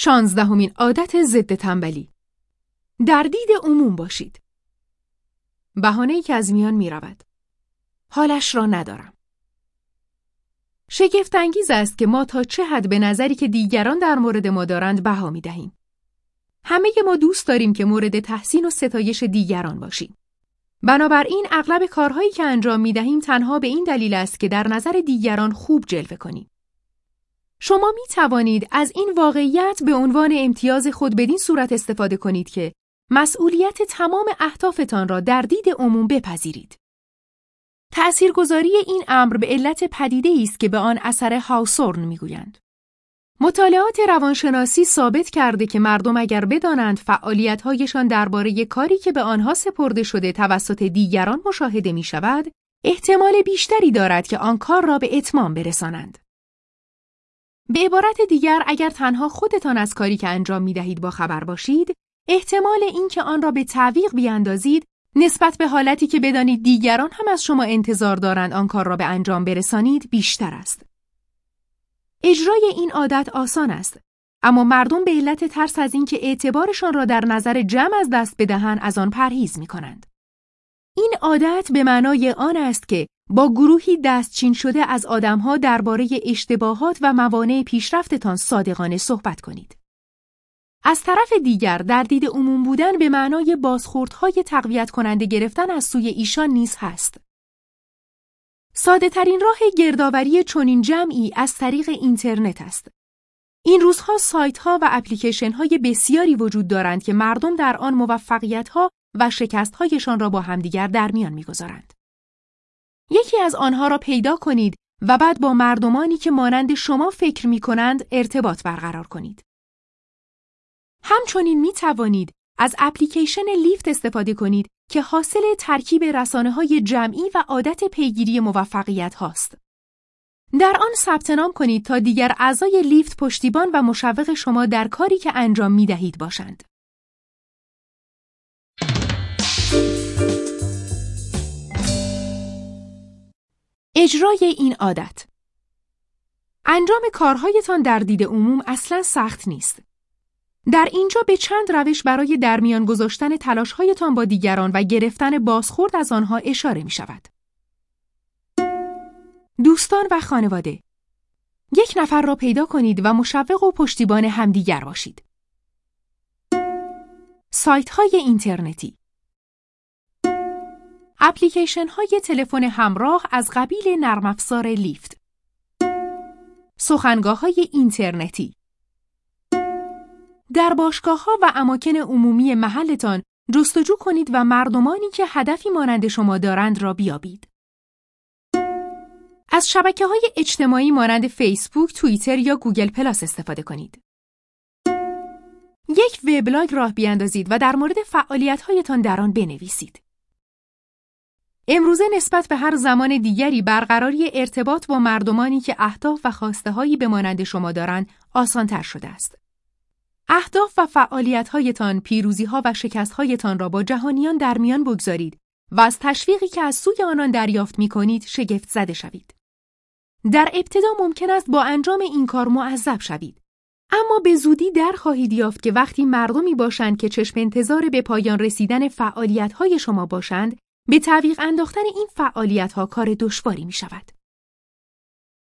شانزدهمین عادت ضد تنبلی در دید عموم باشید. بهانه که از میان می رود. حالش را ندارم. شگفت انگیز است که ما تا چه حد به نظری که دیگران در مورد ما دارند بها می دهیم. همه ما دوست داریم که مورد تحسین و ستایش دیگران باشیم. بنابراین اغلب کارهایی که انجام می دهیم تنها به این دلیل است که در نظر دیگران خوب جلوه کنیم. شما می توانید از این واقعیت به عنوان امتیاز خود بدین صورت استفاده کنید که مسئولیت تمام اهدافتان را در دید عموم بپذیرید. تأثیرگذاری این امر به علت پدیده است که به آن اثر هاوسورن می‌گویند. مطالعات روانشناسی ثابت کرده که مردم اگر بدانند فعالیت‌هایشان درباره کاری که به آنها سپرده شده توسط دیگران مشاهده می شود، احتمال بیشتری دارد که آن کار را به اتمام برسانند. به عبارت دیگر اگر تنها خودتان از کاری که انجام می دهید با خبر باشید، احتمال اینکه آن را به تعویق بیاندازید نسبت به حالتی که بدانید دیگران هم از شما انتظار دارند آن کار را به انجام برسانید بیشتر است. اجرای این عادت آسان است اما مردم به علت ترس از اینکه اعتبارشان را در نظر جمع از دست بدهند از آن پرهیز می کنند. این عادت به معنای آن است که با گروهی دستچین شده از آدمها درباره اشتباهات و موانع پیشرفتتان صادقانه صحبت کنید. از طرف دیگر در دید عموم بودن به معنای بازخوردهای تقویت کننده گرفتن از سوی ایشان نیز هست. ساده ترین راه گردآوری چنین جمعی از طریق اینترنت است. این روزها سایت ها و اپلیکیشن های بسیاری وجود دارند که مردم در آن موفقیت ها و شکست هایشان را با همدیگر در میان می‌گذارند. یکی از آنها را پیدا کنید و بعد با مردمانی که مانند شما فکر می کنند ارتباط برقرار کنید. همچنین می توانید از اپلیکیشن لیفت استفاده کنید که حاصل ترکیب رسانه های جمعی و عادت پیگیری موفقیت هاست. در آن ثبت نام کنید تا دیگر اعضای لیفت پشتیبان و مشوق شما در کاری که انجام می دهید باشند. اجرای این عادت انجام کارهایتان در دید عموم اصلا سخت نیست. در اینجا به چند روش برای درمیان گذاشتن تلاشهایتان با دیگران و گرفتن بازخورد از آنها اشاره می شود. دوستان و خانواده یک نفر را پیدا کنید و مشوق و پشتیبان همدیگر باشید. سایت های اینترنتی اپلیکیشن های تلفن همراه از قبیل نرم افزار لیفت سخنگاه های اینترنتی در باشگاه ها و اماکن عمومی محلتان جستجو کنید و مردمانی که هدفی مانند شما دارند را بیابید. از شبکه های اجتماعی مانند فیسبوک، توییتر یا گوگل پلاس استفاده کنید. یک وبلاگ راه بیاندازید و در مورد فعالیت‌هایتان در آن بنویسید. امروزه نسبت به هر زمان دیگری برقراری ارتباط با مردمانی که اهداف و خواسته هایی به مانند شما دارند آسانتر شده است. اهداف و فعالیت‌هایتان، پیروزی‌ها و شکست‌هایتان را با جهانیان در میان بگذارید و از تشویقی که از سوی آنان دریافت می‌کنید شگفت زده شوید. در ابتدا ممکن است با انجام این کار معذب شوید. اما به زودی در خواهید یافت که وقتی مردمی باشند که چشم انتظار به پایان رسیدن فعالیت‌های شما باشند، به تعویق انداختن این فعالیت‌ها کار دشواری می شود.